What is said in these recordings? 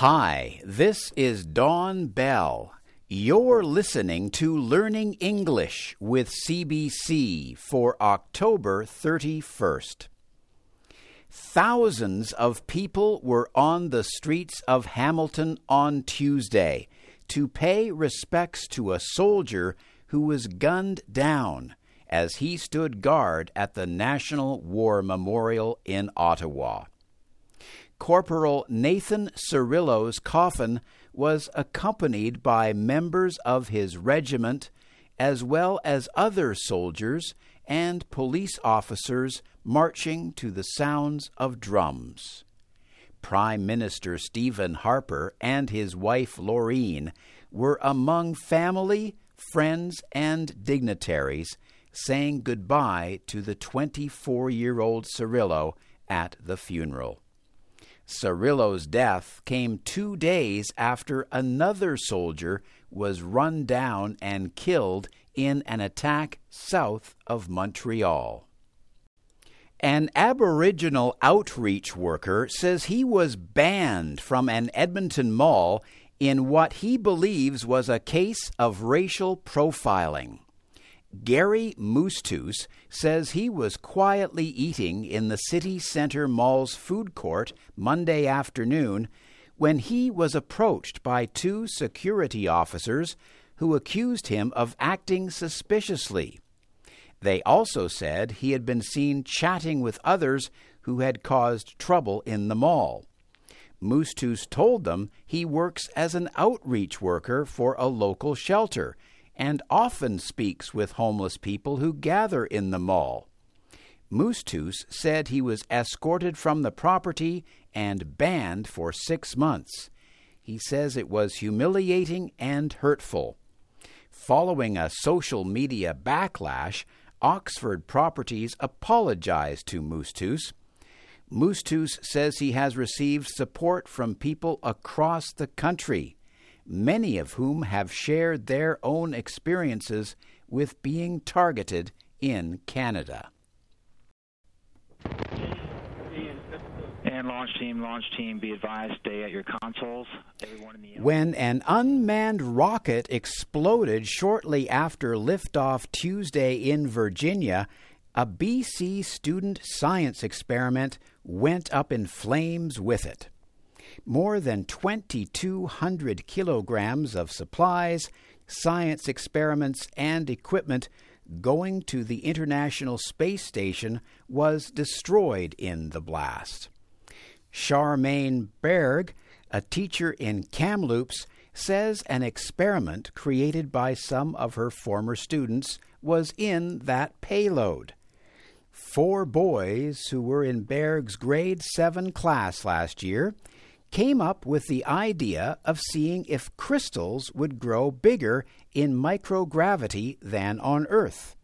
Hi, this is Don Bell. You're listening to Learning English with CBC for October 31st. Thousands of people were on the streets of Hamilton on Tuesday to pay respects to a soldier who was gunned down as he stood guard at the National War Memorial in Ottawa. Corporal Nathan Cirillo's coffin was accompanied by members of his regiment as well as other soldiers and police officers marching to the sounds of drums. Prime Minister Stephen Harper and his wife Laureen were among family, friends, and dignitaries saying goodbye to the 24 year old Cirillo at the funeral. Cirillo's death came two days after another soldier was run down and killed in an attack south of Montreal. An Aboriginal outreach worker says he was banned from an Edmonton mall in what he believes was a case of racial profiling. Gary Moostoos says he was quietly eating in the city center mall's food court Monday afternoon when he was approached by two security officers who accused him of acting suspiciously. They also said he had been seen chatting with others who had caused trouble in the mall. Moostoos told them he works as an outreach worker for a local shelter and often speaks with homeless people who gather in the mall. Moostoos said he was escorted from the property and banned for six months. He says it was humiliating and hurtful. Following a social media backlash, Oxford Properties apologized to Moostoos. Moostoos says he has received support from people across the country many of whom have shared their own experiences with being targeted in Canada. And launch team, launch team, be advised, stay at your consoles. when an unmanned rocket exploded shortly after liftoff Tuesday in Virginia, a BC student science experiment went up in flames with it more than 2,200 kilograms of supplies, science experiments, and equipment going to the International Space Station was destroyed in the blast. Charmaine Berg, a teacher in Kamloops, says an experiment created by some of her former students was in that payload. Four boys who were in Berg's grade 7 class last year came up with the idea of seeing if crystals would grow bigger in microgravity than on Earth.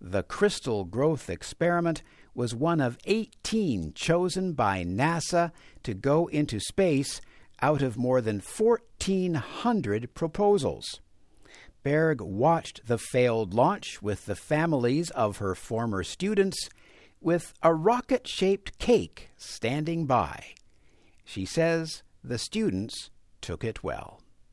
The crystal growth experiment was one of 18 chosen by NASA to go into space out of more than 1,400 proposals. Berg watched the failed launch with the families of her former students, with a rocket shaped cake standing by. She says the students took it well.